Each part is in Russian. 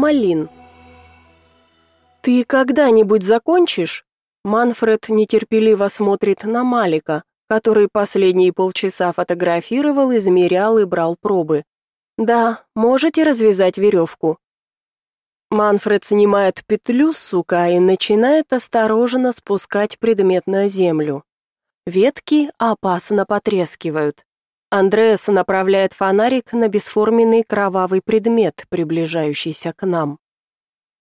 Малин. «Ты когда-нибудь закончишь?» Манфред нетерпеливо смотрит на Малика, который последние полчаса фотографировал, измерял и брал пробы. «Да, можете развязать веревку». Манфред снимает петлю с сука и начинает осторожно спускать предмет на землю. Ветки опасно потрескивают. Андреас направляет фонарик на бесформенный кровавый предмет, приближающийся к нам.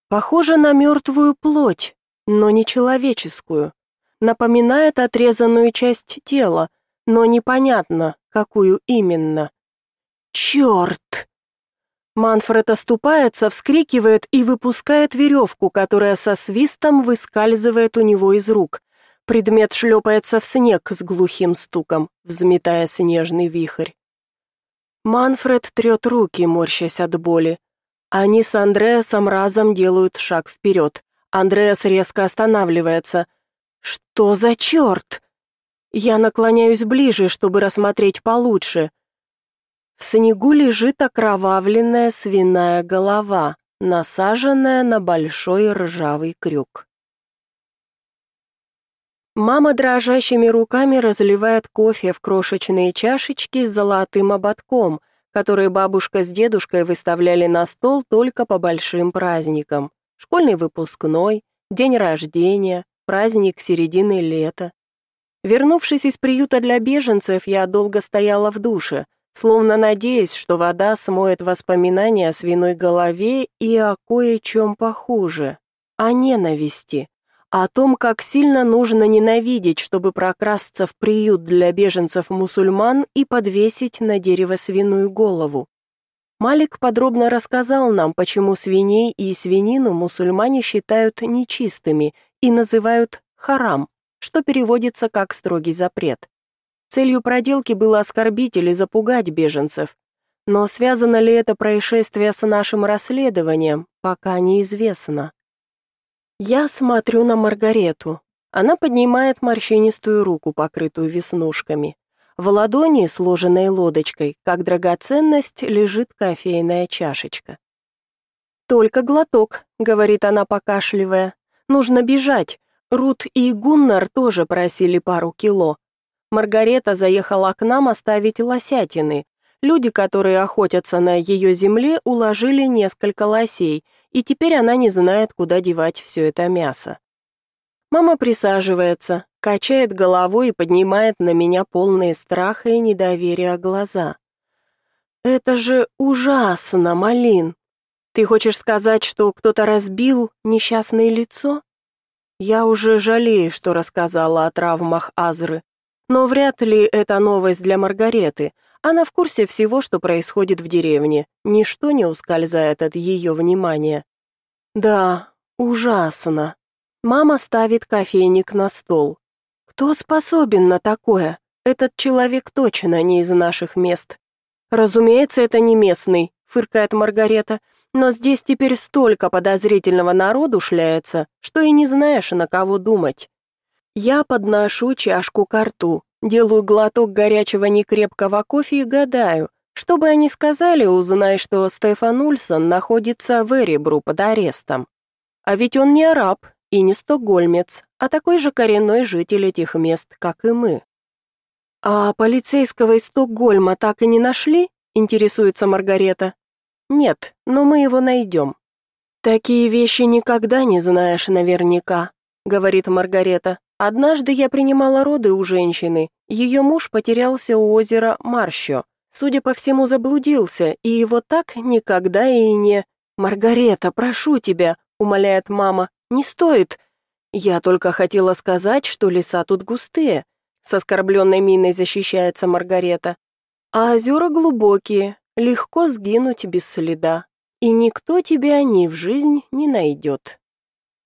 Похоже на мертвую плоть, но не человеческую. Напоминает отрезанную часть тела, но непонятно, какую именно. Черт! Манфред оступается, вскрикивает и выпускает веревку, которая со свистом выскальзывает у него из рук. Предмет шлепается в снег с глухим стуком, взметая снежный вихрь. Манфред трет руки, морщась от боли. Они с Андреасом разом делают шаг вперед. Андреас резко останавливается. «Что за черт?» Я наклоняюсь ближе, чтобы рассмотреть получше. В снегу лежит окровавленная свиная голова, насаженная на большой ржавый крюк. Мама дрожащими руками разливает кофе в крошечные чашечки с золотым ободком, которые бабушка с дедушкой выставляли на стол только по большим праздникам. Школьный выпускной, день рождения, праздник середины лета. Вернувшись из приюта для беженцев, я долго стояла в душе, словно надеясь, что вода смоет воспоминания о свиной голове и о кое-чем похуже, о ненависти, о том, как сильно нужно ненавидеть, чтобы прокрасться в приют для беженцев-мусульман и подвесить на дерево свиную голову. Малик подробно рассказал нам, почему свиней и свинину мусульмане считают нечистыми и называют харам, что переводится как строгий запрет. Целью проделки было оскорбить или запугать беженцев. Но связано ли это происшествие с нашим расследованием, пока неизвестно. Я смотрю на Маргарету. Она поднимает морщинистую руку, покрытую веснушками. В ладони, сложенной лодочкой, как драгоценность, лежит кофейная чашечка. «Только глоток», — говорит она, покашливая. «Нужно бежать. Рут и Гуннар тоже просили пару кило. Маргарета заехала к нам оставить лосятины. Люди, которые охотятся на ее земле, уложили несколько лосей, и теперь она не знает, куда девать все это мясо. Мама присаживается, качает головой и поднимает на меня полные страха и недоверия глаза. «Это же ужасно, Малин! Ты хочешь сказать, что кто-то разбил несчастное лицо?» Я уже жалею, что рассказала о травмах Азры, но вряд ли это новость для Маргареты — она в курсе всего, что происходит в деревне. Ничто не ускользает от ее внимания. Да, ужасно. Мама ставит кофейник на стол. Кто способен на такое? Этот человек точно не из наших мест. Разумеется, это не местный, фыркает Маргарета. Но здесь теперь столько подозрительного народу шляется, что и не знаешь, на кого думать. Я подношу чашку к рту. Делаю глоток горячего некрепкого кофе и гадаю, что бы они сказали, узнай, что Стефан Ульсон находится в Эребру под арестом. А ведь он не араб и не стокгольмец, а такой же коренной житель этих мест, как и мы. А полицейского из Стокгольма так и не нашли? интересуется Маргарета. Нет, но мы его найдем. Такие вещи никогда не знаешь наверняка, говорит Маргарета. Однажды я принимала роды у женщины. Ее муж потерялся у озера Марщо. Судя по всему, заблудился, и его так никогда и не... «Маргарета, прошу тебя», — умоляет мама, — «не стоит». Я только хотела сказать, что леса тут густые. С оскорбленной миной защищается Маргарета. А озера глубокие, легко сгинуть без следа. И никто тебя ни в жизнь не найдет.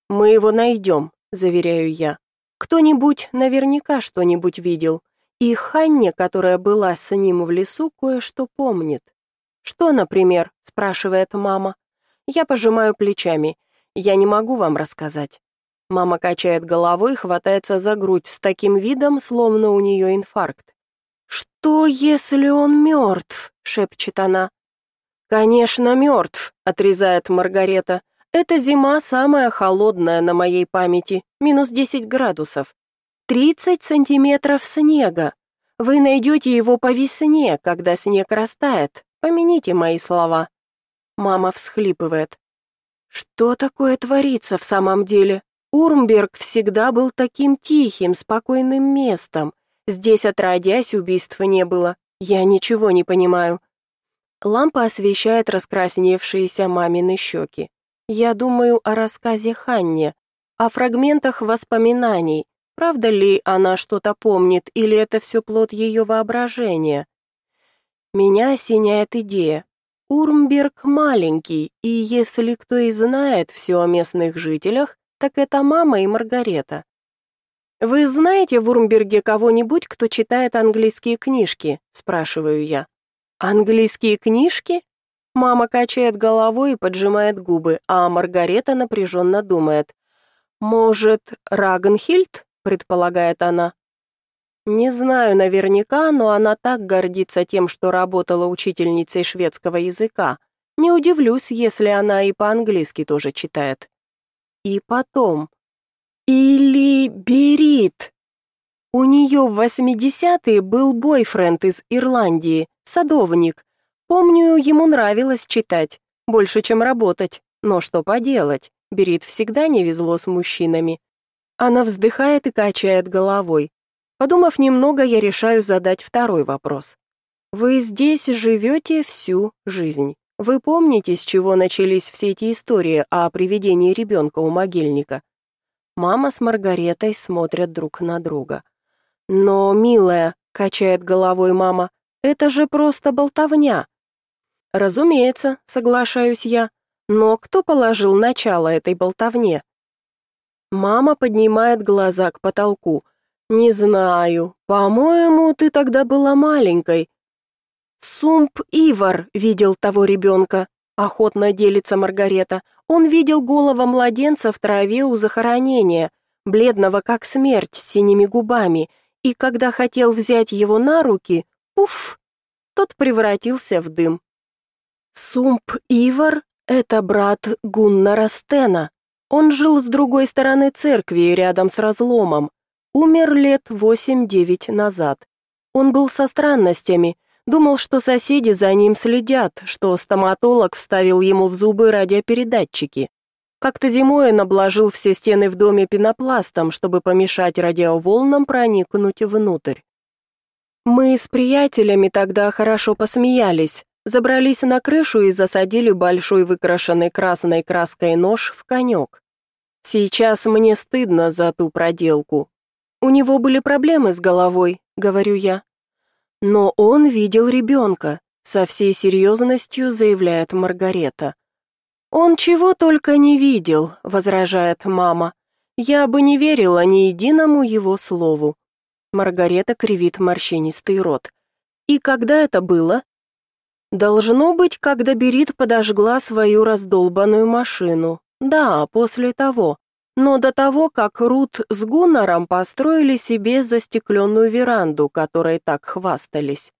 «Мы его найдем», — заверяю я. Кто-нибудь наверняка что-нибудь видел, и Ханне, которая была с ним в лесу, кое-что помнит. «Что, например?» — спрашивает мама. Я пожимаю плечами. Я не могу вам рассказать. Мама качает головой и хватается за грудь с таким видом, словно у нее инфаркт. «Что, если он мертв?» — шепчет она. «Конечно, мертв», — отрезает Маргарета. «Эта зима самая холодная на моей памяти, минус 10 градусов. 30 сантиметров снега. Вы найдете его по весне, когда снег растает. Помяните мои слова». Мама всхлипывает. «Что такое творится в самом деле? Урмберг всегда был таким тихим, спокойным местом. Здесь, отродясь, убийств не было. Я ничего не понимаю. Лампа освещает раскрасневшиеся мамины щеки. Я думаю о рассказе Ханне, о фрагментах воспоминаний. Правда ли она что-то помнит, или это все плод ее воображения? Меня осеняет идея. Урмберг маленький, и если кто и знает все о местных жителях, так это мама и Маргарета. «Вы знаете в Урмберге кого-нибудь, кто читает английские книжки?» – спрашиваю я. «Английские книжки?» Мама качает головой и поджимает губы, а Маргарета напряженно думает. «Может, Рагенхильд?» — предполагает она. Не знаю наверняка, но она так гордится тем, что работала учительницей шведского языка. Не удивлюсь, если она и по-английски тоже читает. И потом. Или Берит. У нее в 80-е был бойфренд из Ирландии, садовник. Помню, ему нравилось читать, больше, чем работать. Но что поделать, Берит всегда не везло с мужчинами. Она вздыхает и качает головой. Подумав немного, я решаю задать второй вопрос. Вы здесь живете всю жизнь. Вы помните, с чего начались все эти истории о приведении ребенка у могильника? Мама с Маргаретой смотрят друг на друга. «Но, милая», — качает головой мама, — «это же просто болтовня». «Разумеется», — соглашаюсь я, — «но кто положил начало этой болтовне?» Мама поднимает глаза к потолку. «Не знаю. По-моему, ты тогда была маленькой». «Сумп Ивар видел того ребенка», — охотно делится Маргарета. «Он видел голого младенца в траве у захоронения, бледного как смерть, с синими губами, и когда хотел взять его на руки, пуф, тот превратился в дым. Сумп Ивар — это брат Гуннара Стена. Он жил с другой стороны церкви, рядом с разломом. Умер лет восемь-девять назад. Он был со странностями, думал, что соседи за ним следят, что стоматолог вставил ему в зубы радиопередатчики. Как-то зимой он обложил все стены в доме пенопластом, чтобы помешать радиоволнам проникнуть внутрь. Мы с приятелями тогда хорошо посмеялись, забрались на крышу и засадили большой выкрашенный красной краской нож в конек. Сейчас мне стыдно за ту проделку. У него были проблемы с головой, говорю я. Но он видел ребенка, со всей серьезностью заявляет Маргарета. «Он чего только не видел», — возражает мама. «Я бы не верила ни единому его слову». Маргарета кривит морщинистый рот. «И когда это было?» «Должно быть, когда Берит подожгла свою раздолбанную машину. Да, после того. Но до того, как Рут с Гуннаром построили себе застекленную веранду, которой так хвастались.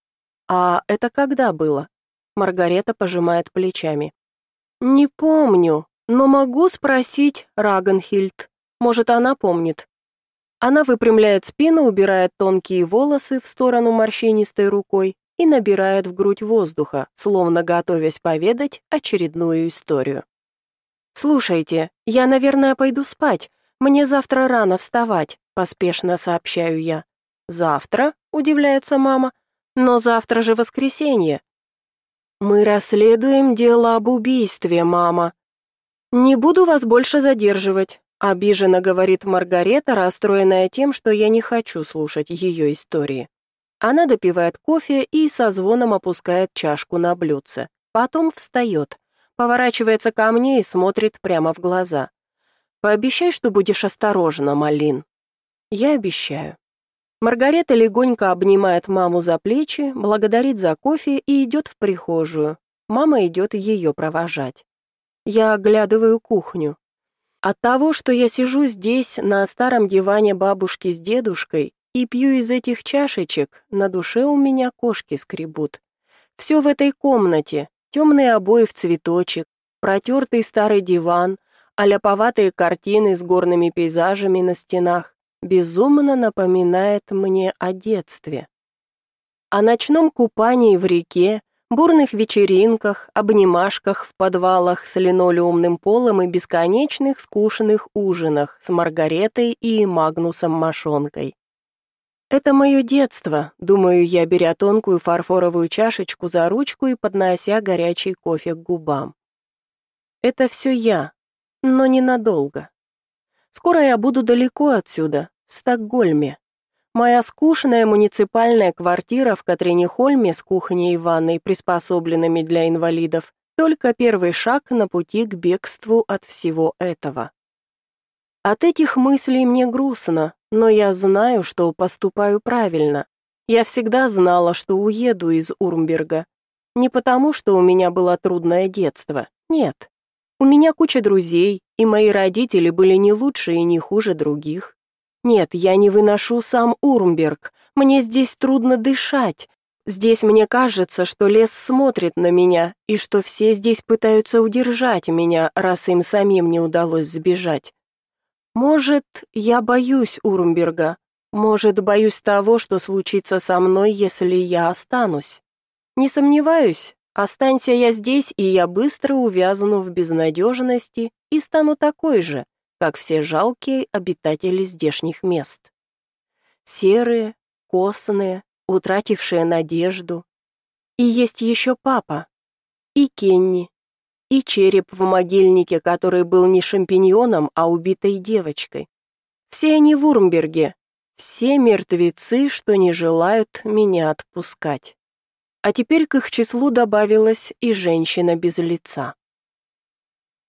А это когда было?» Маргарета пожимает плечами. «Не помню, но могу спросить Рагенхильд. Может, она помнит». Она выпрямляет спину, убирает тонкие волосы в сторону морщинистой рукой и набирает в грудь воздуха, словно готовясь поведать очередную историю. «Слушайте, я, наверное, пойду спать. Мне завтра рано вставать», — поспешно сообщаю я. «Завтра?» — удивляется мама. «Но завтра же воскресенье. «Мы расследуем дело об убийстве, мама». «Не буду вас больше задерживать», — обиженно говорит Маргарета, расстроенная тем, что я не хочу слушать ее истории. Она допивает кофе и со звоном опускает чашку на блюдце. Потом встает, поворачивается ко мне и смотрит прямо в глаза. «Пообещай, что будешь осторожна, Малин». «Я обещаю». Маргарета легонько обнимает маму за плечи, благодарит за кофе и идет в прихожую. Мама идет ее провожать. Я оглядываю кухню. От того, что я сижу здесь, на старом диване бабушки с дедушкой, и пью из этих чашечек, на душе у меня кошки скребут. Все в этой комнате, темные обои в цветочек, протертый старый диван, аляповатые картины с горными пейзажами на стенах безумно напоминает мне о детстве. О ночном купании в реке, бурных вечеринках, обнимашках в подвалах с линолеумным полом и бесконечных скучных ужинах с Маргаретой и Магнусом Машонкой. Это мое детство, думаю я, беря тонкую фарфоровую чашечку за ручку и поднося горячий кофе к губам. Это все я, но ненадолго. Скоро я буду далеко отсюда, в Стокгольме. Моя скучная муниципальная квартира в Катринихольме с кухней и ванной, приспособленными для инвалидов, только первый шаг на пути к бегству от всего этого. От этих мыслей мне грустно, но я знаю, что поступаю правильно. Я всегда знала, что уеду из Урмберга. Не потому, что у меня было трудное детство. Нет. У меня куча друзей, и мои родители были не лучше и не хуже других. Нет, я не выношу сам Урмберг. Мне здесь трудно дышать. Здесь мне кажется, что лес смотрит на меня, и что все здесь пытаются удержать меня, раз им самим не удалось сбежать. Может, я боюсь Урмберга. Может, боюсь того, что случится со мной, если я останусь. Не сомневаюсь, останься я здесь, и я быстро увязну в безнадежности и стану такой же, как все жалкие обитатели здешних мест. Серые, косные, утратившие надежду. И есть еще папа, и Кенни, и череп в могильнике, который был не шампиньоном, а убитой девочкой. Все они в Урмберге, все мертвецы, что не желают меня отпускать. А теперь к их числу добавилась и женщина без лица.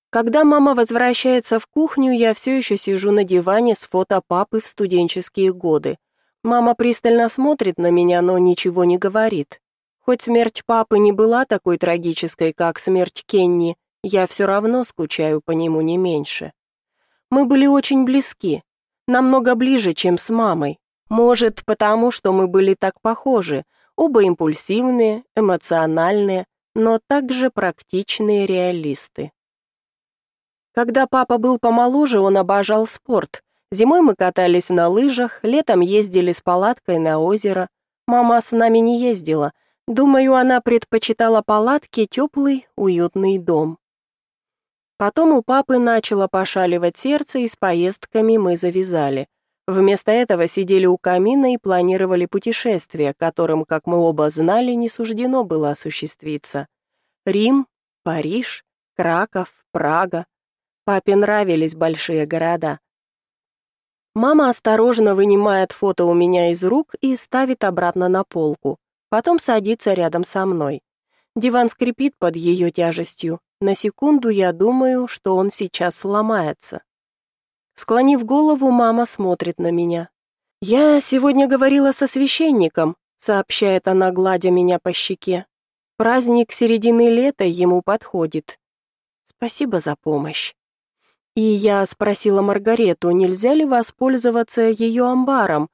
Когда мама возвращается в кухню, я все еще сижу на диване с фото папы в студенческие годы. Мама пристально смотрит на меня, но ничего не говорит. Хоть смерть папы не была такой трагической, как смерть Кенни, я все равно скучаю по нему не меньше. Мы были очень близки, намного ближе, чем с мамой. Может, потому что мы были так похожи, оба импульсивные, эмоциональные, но также практичные реалисты. Когда папа был помоложе, он обожал спорт. Зимой мы катались на лыжах, летом ездили с палаткой на озеро. Мама с нами не ездила. Думаю, она предпочитала палатки теплый, уютный дом. Потом у папы начало пошаливать сердце, и с поездками мы завязали. Вместо этого сидели у камина и планировали путешествие, которым, как мы оба знали, не суждено было осуществиться. Рим, Париж, Краков, Прага. Папе нравились большие города. Мама осторожно вынимает фото у меня из рук и ставит обратно на полку. Потом садится рядом со мной. Диван скрипит под ее тяжестью. На секунду я думаю, что он сейчас сломается. Склонив голову, мама смотрит на меня. «Я сегодня говорила со священником», — сообщает она, гладя меня по щеке. «Праздник середины лета ему подходит. Спасибо за помощь». И я спросила Маргарету, нельзя ли воспользоваться ее амбаром.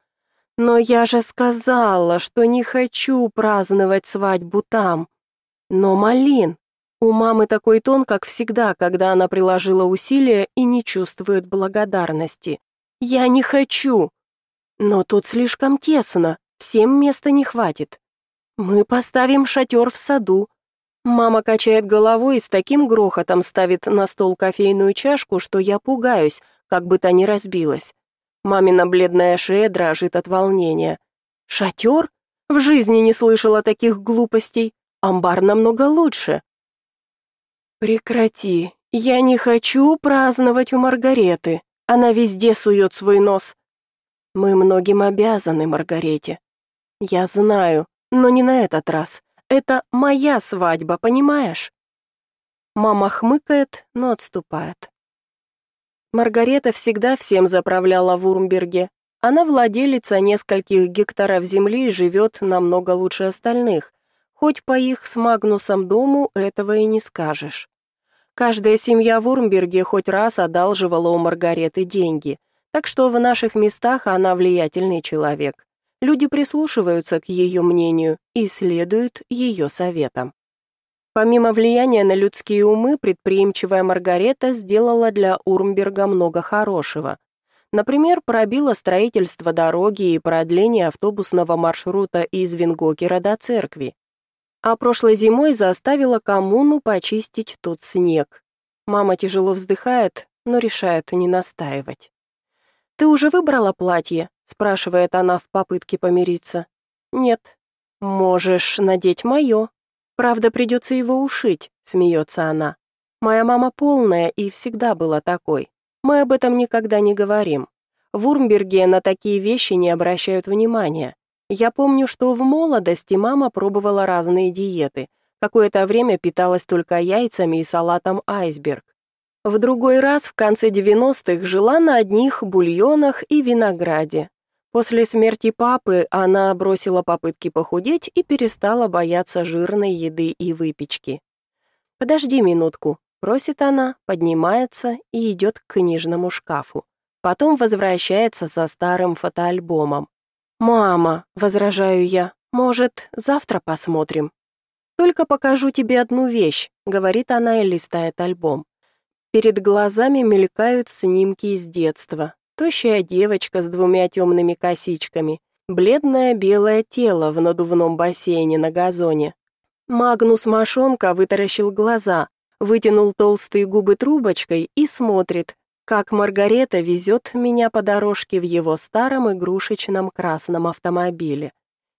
Но я же сказала, что не хочу праздновать свадьбу там. Но, Малин, у мамы такой тон, как всегда, когда она приложила усилия и не чувствует благодарности. Я не хочу. Но тут слишком тесно, всем места не хватит. Мы поставим шатер в саду, Мама качает головой и с таким грохотом ставит на стол кофейную чашку, что я пугаюсь, как бы та ни разбилась. Мамина бледная шея дрожит от волнения. «Шатер? В жизни не слышала таких глупостей. Амбар намного лучше». «Прекрати. Я не хочу праздновать у Маргареты. Она везде сует свой нос. Мы многим обязаны Маргарете. Я знаю, но не на этот раз. Это моя свадьба, понимаешь? Мама хмыкает, но отступает. Маргарета всегда всем заправляла в Урмберге. Она владелица нескольких гектаров земли и живет намного лучше остальных. Хоть по их с Магнусом дому этого и не скажешь. Каждая семья в Урмберге хоть раз одалживала у Маргареты деньги, так что в наших местах она влиятельный человек. Люди прислушиваются к ее мнению и следуют ее советам. Помимо влияния на людские умы, предприимчивая Маргарета сделала для Урмберга много хорошего. Например, пробила строительство дороги и продление автобусного маршрута из Вингокера до церкви. А прошлой зимой заставила коммуну почистить тот снег. Мама тяжело вздыхает, но решает не настаивать. «Ты уже выбрала платье?» — спрашивает она в попытке помириться. «Нет». «Можешь надеть мое», Правда, придется его ушить, смеется она. Моя мама полная и всегда была такой. Мы об этом никогда не говорим. В Урмберге на такие вещи не обращают внимания. Я помню, что в молодости мама пробовала разные диеты. Какое-то время питалась только яйцами и салатом айсберг. В другой раз в конце 90-х жила на одних бульонах и винограде. После смерти папы она бросила попытки похудеть и перестала бояться жирной еды и выпечки. «Подожди минутку», — просит она, поднимается и идет к книжному шкафу. Потом возвращается со старым фотоальбомом. «Мама», — возражаю я, — «может, завтра посмотрим?» «Только покажу тебе одну вещь», — говорит она и листает альбом. Перед глазами мелькают снимки из детства, Тощая девочка с двумя темными косичками, бледное белое тело в надувном бассейне на газоне. Магнус Машонка вытаращил глаза, вытянул толстые губы трубочкой и смотрит, как Маргарета везет меня по дорожке в его старом игрушечном красном автомобиле.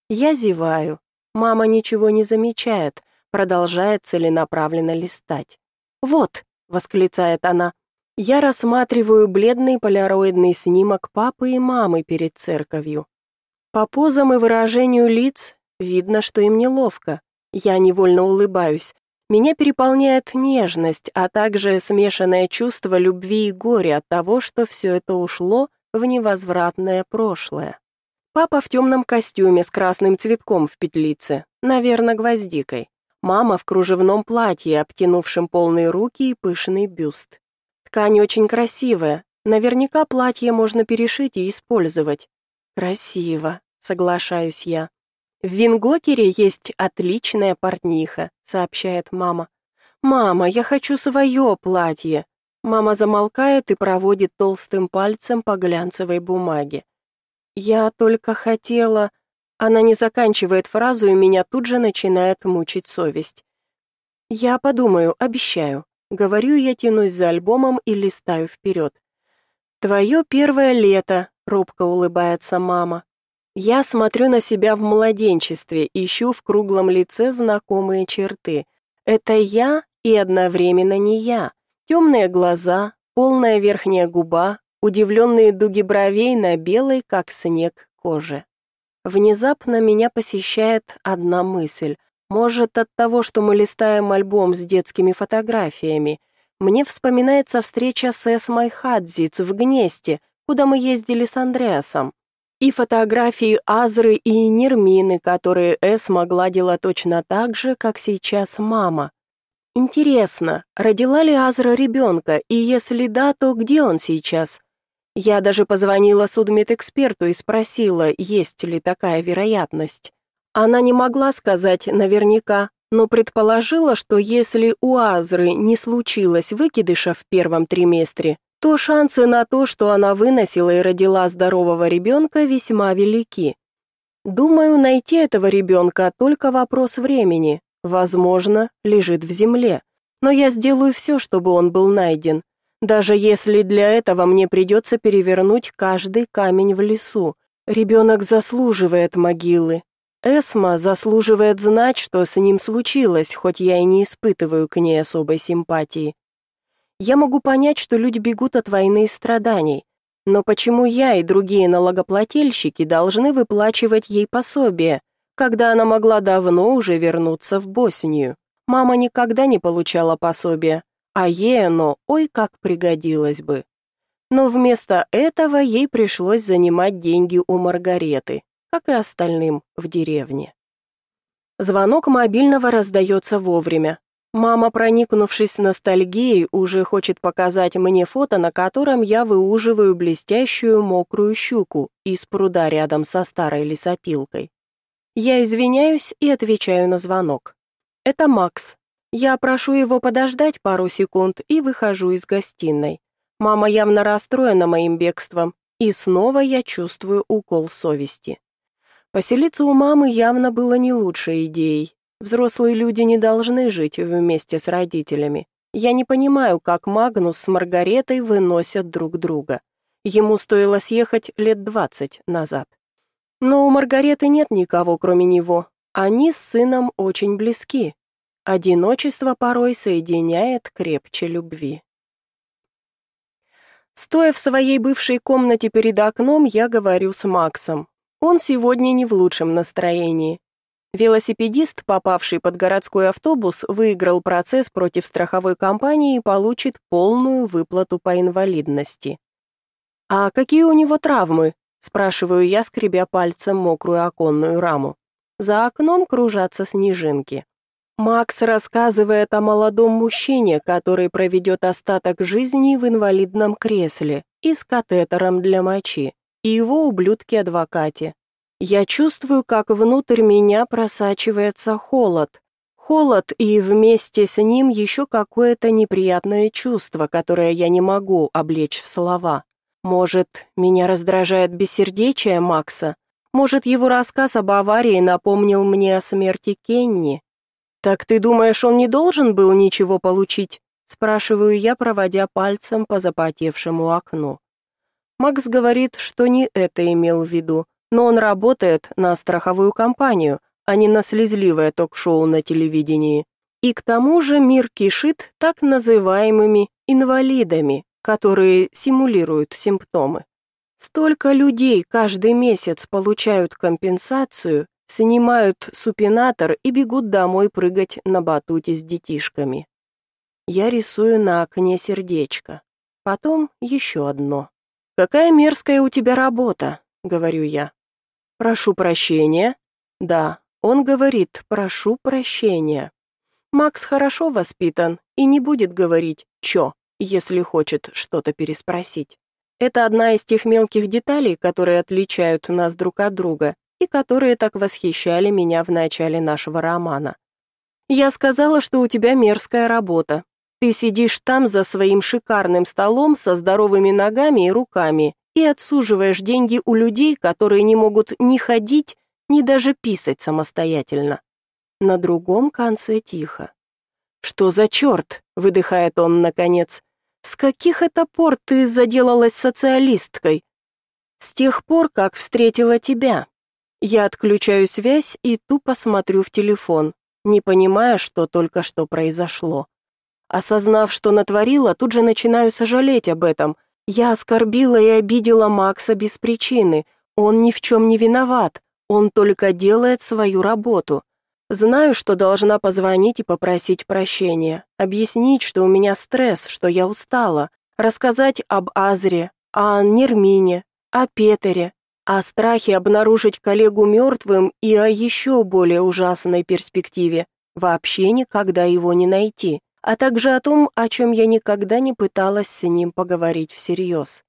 Я зеваю. Мама ничего не замечает, продолжает целенаправленно листать. «Вот», — восклицает она, я рассматриваю бледный поляроидный снимок папы и мамы перед церковью. По позам и выражению лиц видно, что им неловко. Я невольно улыбаюсь. Меня переполняет нежность, а также смешанное чувство любви и горя от того, что все это ушло в невозвратное прошлое. Папа в темном костюме с красным цветком в петлице, наверное, гвоздикой. Мама в кружевном платье, обтянувшем полные руки и пышный бюст. Ткань очень красивая. Наверняка платье можно перешить и использовать. Красиво, соглашаюсь я. В Вингокере есть отличная портниха, сообщает мама. Мама, я хочу свое платье. Мама замолкает и проводит толстым пальцем по глянцевой бумаге. Я только хотела... Она не заканчивает фразу, и меня тут же начинает мучить совесть. Я подумаю, обещаю. Говорю я, тянусь за альбомом и листаю вперед. «Твое первое лето», — робко улыбается мама. Я смотрю на себя в младенчестве, ищу в круглом лице знакомые черты. Это я и одновременно не я. Темные глаза, полная верхняя губа, удивленные дуги бровей на белой, как снег, коже. Внезапно меня посещает одна мысль. Может, от того, что мы листаем альбом с детскими фотографиями. Мне вспоминается встреча с Эсмой Хадзиц в Гнесте, куда мы ездили с Андреасом. И фотографии Азры и Нермины, которые Эсма гладила точно так же, как сейчас мама. Интересно, родила ли Азра ребенка, и если да, то где он сейчас? Я даже позвонила судмедэксперту и спросила, есть ли такая вероятность. Она не могла сказать наверняка, но предположила, что если у Азры не случилось выкидыша в первом триместре, то шансы на то, что она выносила и родила здорового ребенка, весьма велики. Думаю, найти этого ребенка только вопрос времени. Возможно, лежит в земле. Но я сделаю все, чтобы он был найден. Даже если для этого мне придется перевернуть каждый камень в лесу. Ребенок заслуживает могилы, Эсма заслуживает знать, что с ним случилось, хоть я и не испытываю к ней особой симпатии. Я могу понять, что люди бегут от войны и страданий, но почему я и другие налогоплательщики должны выплачивать ей пособие, когда она могла давно уже вернуться в Боснию? Мама никогда не получала пособия, а ей оно ой как пригодилось бы. Но вместо этого ей пришлось занимать деньги у Маргареты как и остальным в деревне. Звонок мобильного раздается вовремя. Мама, проникнувшись ностальгией, уже хочет показать мне фото, на котором я выуживаю блестящую мокрую щуку из пруда рядом со старой лесопилкой. Я извиняюсь и отвечаю на звонок. Это Макс. Я прошу его подождать пару секунд и выхожу из гостиной. Мама явно расстроена моим бегством, и снова я чувствую укол совести. Поселиться у мамы явно было не лучшей идеей. Взрослые люди не должны жить вместе с родителями. Я не понимаю, как Магнус с Маргаретой выносят друг друга. Ему стоило съехать лет двадцать назад. Но у Маргареты нет никого, кроме него. Они с сыном очень близки. Одиночество порой соединяет крепче любви. Стоя в своей бывшей комнате перед окном, я говорю с Максом. Он сегодня не в лучшем настроении. Велосипедист, попавший под городской автобус, выиграл процесс против страховой компании и получит полную выплату по инвалидности. «А какие у него травмы?» – спрашиваю я, скребя пальцем мокрую оконную раму. За окном кружатся снежинки. Макс рассказывает о молодом мужчине, который проведет остаток жизни в инвалидном кресле и с катетером для мочи и его ублюдке-адвокате. Я чувствую, как внутрь меня просачивается холод. Холод и вместе с ним еще какое-то неприятное чувство, которое я не могу облечь в слова. Может, меня раздражает бессердечие Макса? Может, его рассказ об аварии напомнил мне о смерти Кенни? «Так ты думаешь, он не должен был ничего получить?» спрашиваю я, проводя пальцем по запотевшему окну. Макс говорит, что не это имел в виду, но он работает на страховую компанию, а не на слезливое ток-шоу на телевидении. И к тому же мир кишит так называемыми инвалидами, которые симулируют симптомы. Столько людей каждый месяц получают компенсацию, снимают супинатор и бегут домой прыгать на батуте с детишками. Я рисую на окне сердечко, потом еще одно. «Какая мерзкая у тебя работа», — говорю я. «Прошу прощения». «Да, он говорит, прошу прощения». Макс хорошо воспитан и не будет говорить «чё», если хочет что-то переспросить. Это одна из тех мелких деталей, которые отличают нас друг от друга и которые так восхищали меня в начале нашего романа. Я сказала, что у тебя мерзкая работа, ты сидишь там за своим шикарным столом со здоровыми ногами и руками и отсуживаешь деньги у людей, которые не могут ни ходить, ни даже писать самостоятельно. На другом конце тихо. «Что за черт?» — выдыхает он наконец. «С каких это пор ты заделалась социалисткой?» «С тех пор, как встретила тебя». Я отключаю связь и тупо смотрю в телефон, не понимая, что только что произошло. Осознав, что натворила, тут же начинаю сожалеть об этом. Я оскорбила и обидела Макса без причины. Он ни в чем не виноват. Он только делает свою работу. Знаю, что должна позвонить и попросить прощения, объяснить, что у меня стресс, что я устала, рассказать об Азре, о Нермине, о Петере, о страхе обнаружить коллегу мертвым и о еще более ужасной перспективе – вообще никогда его не найти а также о том, о чем я никогда не пыталась с ним поговорить всерьез.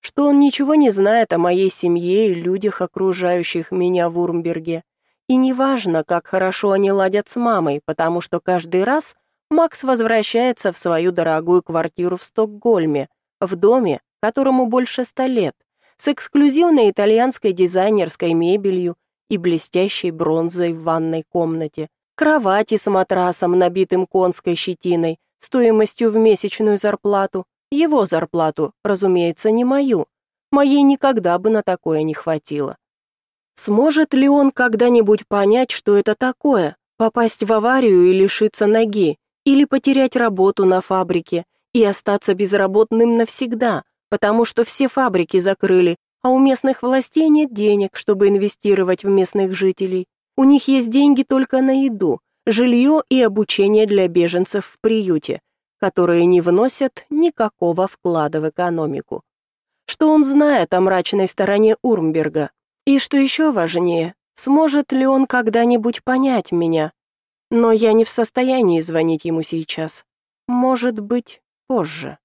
Что он ничего не знает о моей семье и людях, окружающих меня в Урмберге. И неважно, как хорошо они ладят с мамой, потому что каждый раз Макс возвращается в свою дорогую квартиру в Стокгольме, в доме, которому больше ста лет, с эксклюзивной итальянской дизайнерской мебелью и блестящей бронзой в ванной комнате, кровати с матрасом, набитым конской щетиной, стоимостью в месячную зарплату, его зарплату, разумеется, не мою. Моей никогда бы на такое не хватило. Сможет ли он когда-нибудь понять, что это такое, попасть в аварию и лишиться ноги, или потерять работу на фабрике и остаться безработным навсегда, потому что все фабрики закрыли, а у местных властей нет денег, чтобы инвестировать в местных жителей. У них есть деньги только на еду, жилье и обучение для беженцев в приюте, которые не вносят никакого вклада в экономику. Что он знает о мрачной стороне Урмберга? И что еще важнее, сможет ли он когда-нибудь понять меня? Но я не в состоянии звонить ему сейчас. Может быть, позже.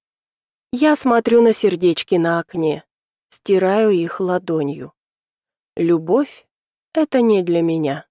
Я смотрю на сердечки на окне, стираю их ладонью. Любовь это не для меня.